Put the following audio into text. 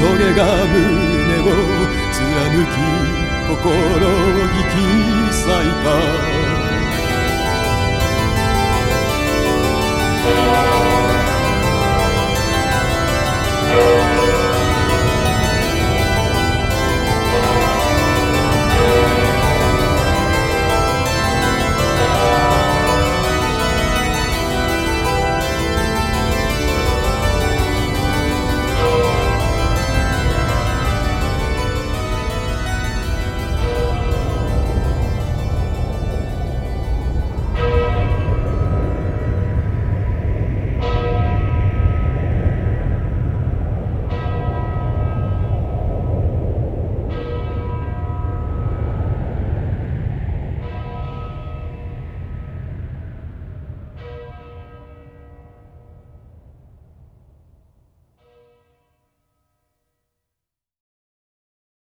棘が胸を貫き心を引き裂いた